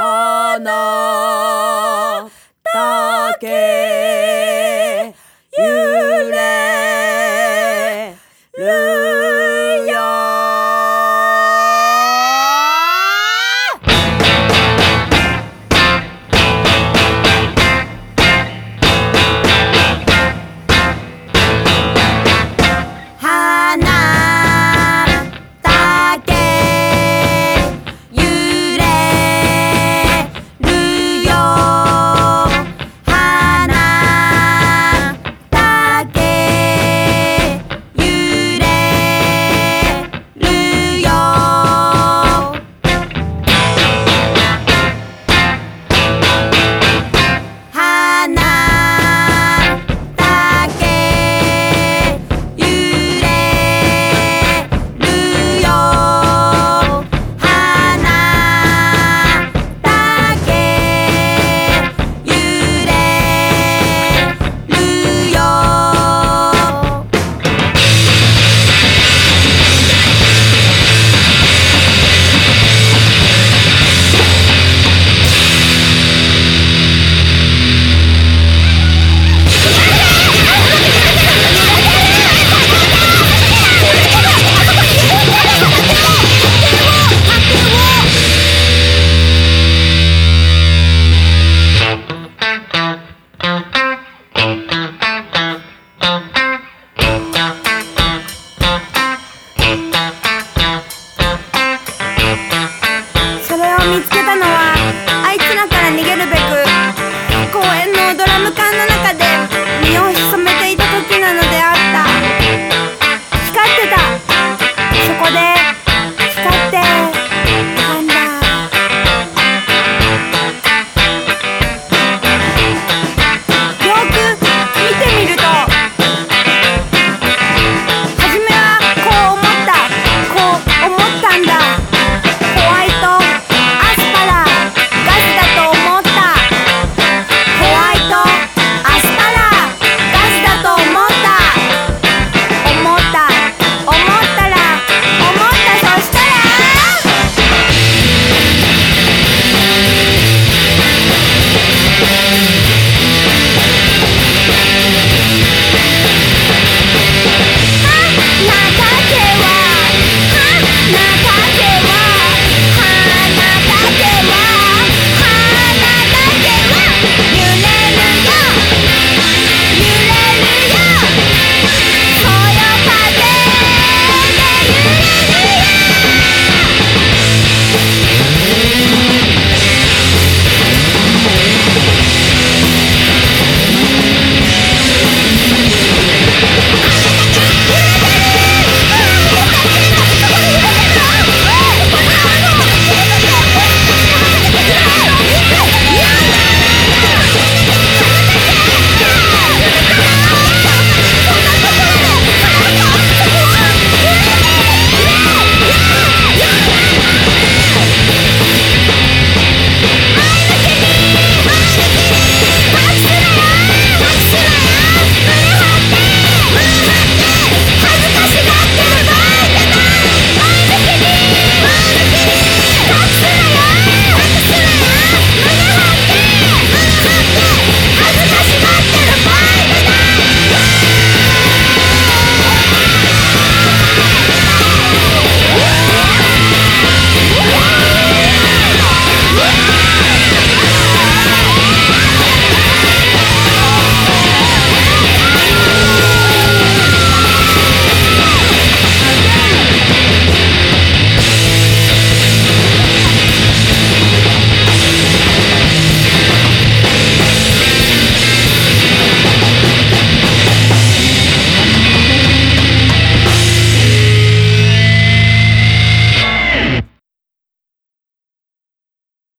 Hannah. Dios.